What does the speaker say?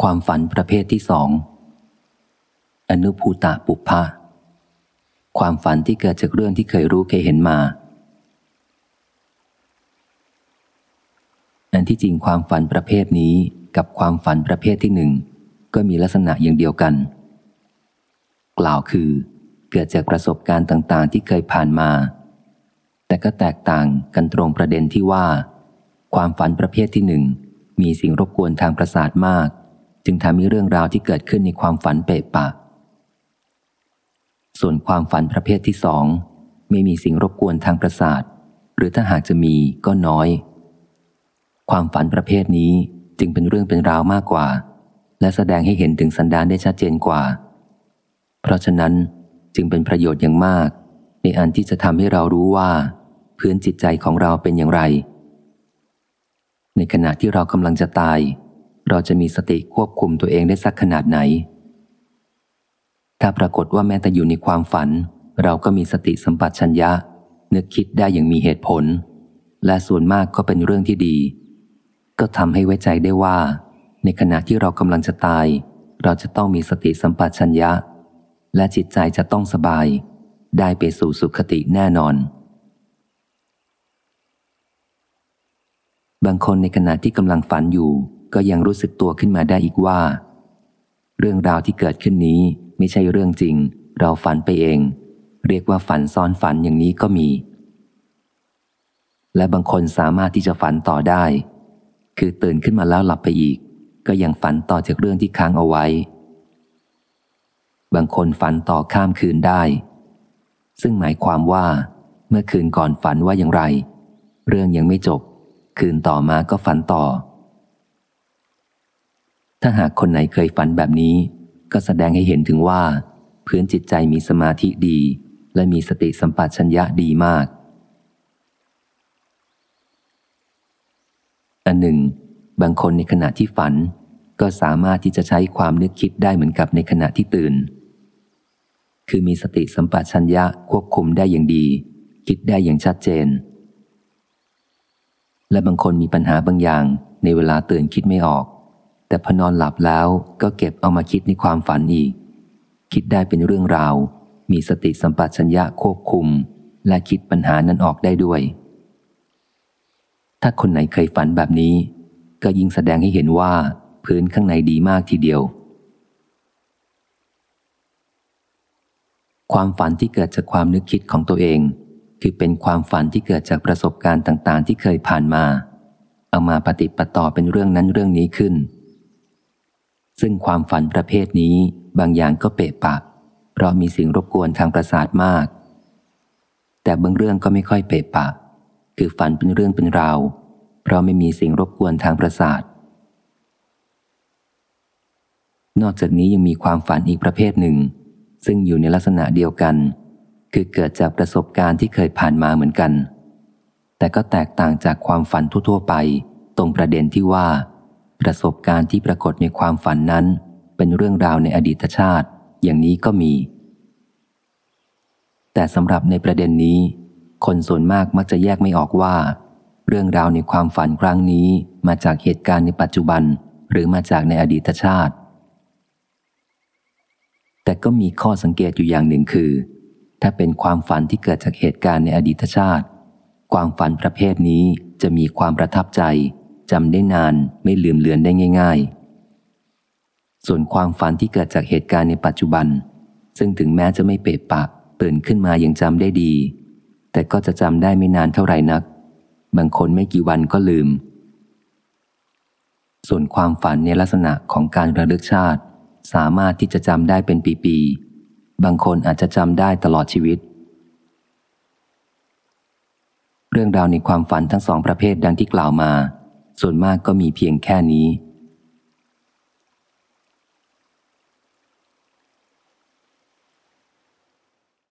ความฝันประเภทที่สอง อนุภูตะปุพพะ ความฝันที่เกิดจากเรื่องที่เคยรู้เคยเห็นมา อันที่จริงความฝันประเภทนี้กับความฝันประเภทที่หนึ่งก็มีลักษณะอย่างเดียวกัน กล่าวคือ เกิดจากประสบการณ์ต่าง ๆ ที่เคยผ่านมา แต่ก็แตกต่างกันตรงประเด็นที่ว่า ความฝันประเภทที่หนึ่งมีสิ่งรบกวนทางประสาทมาก จึงทำให้เรื่องราวที่เกิดขึ้นในความฝันเปะปะ ส่วนความฝันประเภทที่สองไม่มีสิ่งรบกวนทางประสาท หรือถ้าหากจะมีก็น้อย ความฝันประเภทนี้จึงเป็นเรื่องเป็นราวมากกว่า และแสดงให้เห็นถึงสันดานได้ชัดเจนกว่า เพราะฉะนั้นจึงเป็นประโยชน์อย่างมาก ในอันที่จะทำให้เรารู้ว่าพื้นจิตใจของเราเป็นอย่างไร ในขณะที่เรากำลังจะตาย เราจะมีสติควบคุมตัวเองได้สักขนาดไหน ถ้าปรากฏว่าแม้แต่อยู่ในความฝัน เราก็มีสติสัมปชัญญะ นึกคิดได้อย่างมีเหตุผล และส่วนมากก็เป็นเรื่องที่ดี ก็ทำให้ไว้ใจได้ว่า ในขณะที่เรากำลังจะตาย เราจะต้องมีสติสัมปชัญญะ และจิตใจจะต้องสบาย ได้ไปสู่สุขติแน่นอนบางคนในขณะที่กำลังฝันอยู่ ก็ยังรู้สึกตัวขึ้นมาได้อีกว่า เรื่องราวที่เกิดขึ้นนี้ไม่ใช่เรื่องจริง เราฝันไปเอง เรียกว่าฝันซ้อนฝันอย่างนี้ก็มี และบางคนสามารถที่จะฝันต่อได้ คือตื่นขึ้นมาแล้วหลับไปอีก ก็ยังฝันต่อจากเรื่องที่ค้างเอาไว้ บางคนฝันต่อข้ามคืนได้ ซึ่งหมายความว่า เมื่อคืนก่อนฝันว่าอย่างไร เรื่องยังไม่จบ คืนต่อมาก็ฝันต่อ ถ้าหากคนไหนเคยฝันแบบนี้ ก็แสดงให้เห็นถึงว่า พื้นจิตใจมีสมาธิดี และมีสติสัมปชัญญะดีมาก อันหนึ่ง บางคนในขณะที่ฝัน ก็สามารถที่จะใช้ความนึกคิดได้เหมือนกับในขณะที่ตื่น คือมีสติสัมปชัญญะควบคุมได้อย่างดี คิดได้อย่างชัดเจน และบางคนมีปัญหาบางอย่างในเวลาตื่นคิดไม่ออก แต่พอนอนหลับแล้วก็เก็บเอามาคิดในความฝันอีก คิดได้เป็นเรื่องราว มีสติสัมปชัญญะควบคุม และคิดปัญหานั้นออกได้ด้วย ถ้าคนไหนเคยฝันแบบนี้ ก็ยิ่งแสดงให้เห็นว่า พื้นข้างในดีมากทีเดียว ความฝันที่เกิดจากความนึกคิดของตัวเอง คือเป็นความฝันที่เกิดจากประสบการณ์ต่าง ๆ ที่เคยผ่านมา เอามาปฏิปต่อเป็นเรื่องนั้นเรื่องนี้ขึ้น ซึ่งความฝันประเภทนี้บางอย่างก็เปะปะเพราะมีสิ่งรบกวนทางประสาทมาก แต่บางเรื่องก็ไม่ค่อยเปะปะคือฝันเป็นเรื่องเป็นราว เพราะไม่มีสิ่งรบกวนทางประสาท นอกจากนี้ยังมีความฝันอีกประเภทหนึ่ง ซึ่งอยู่ในลักษณะเดียวกัน คือเกิดจากประสบการณ์ที่เคยผ่านมาเหมือนกัน แต่ก็แตกต่างจากความฝันทั่วๆไป ตรงประเด็นที่ว่า ประสบการณ์ที่ปรากฏในความฝันนั้น เป็นเรื่องราวในอดีตชาติ อย่างนี้ก็มี แต่สำหรับในประเด็นนี้ คนส่วนมากมักจะแยกไม่ออกว่า เรื่องราวในความฝันครั้งนี้มาจากเหตุการณ์ในปัจจุบัน หรือมาจากในอดีตชาติ แต่ก็มีข้อสังเกตอยู่อย่างหนึ่งคือ ถ้าเป็นความฝันที่เกิดจากเหตุการณ์ในอดีตชาติ ความฝันประเภทนี้จะมีความประทับใจ จำได้นานไม่ลืมเลือนได้ง่าย ๆ ส่วนความฝันที่เกิดจากเหตุการณ์ในปัจจุบัน ซึ่งถึงแม้จะไม่เปรปากตื่นขึ้นมายังจำได้ดี แต่ก็จะจำได้ไม่นานเท่าไหร่นัก บางคนไม่กี่วันก็ลืม ส่วนความฝันในลักษณะของการระลึกชาติ สามารถที่จะจำได้เป็นปีๆบางคนอาจจะจำได้ตลอดชีวิตเรื่องราวในความฝันทั้งสองประเภทดังที่กล่าวมา ส่วนมากก็มีเพียงแค่นี้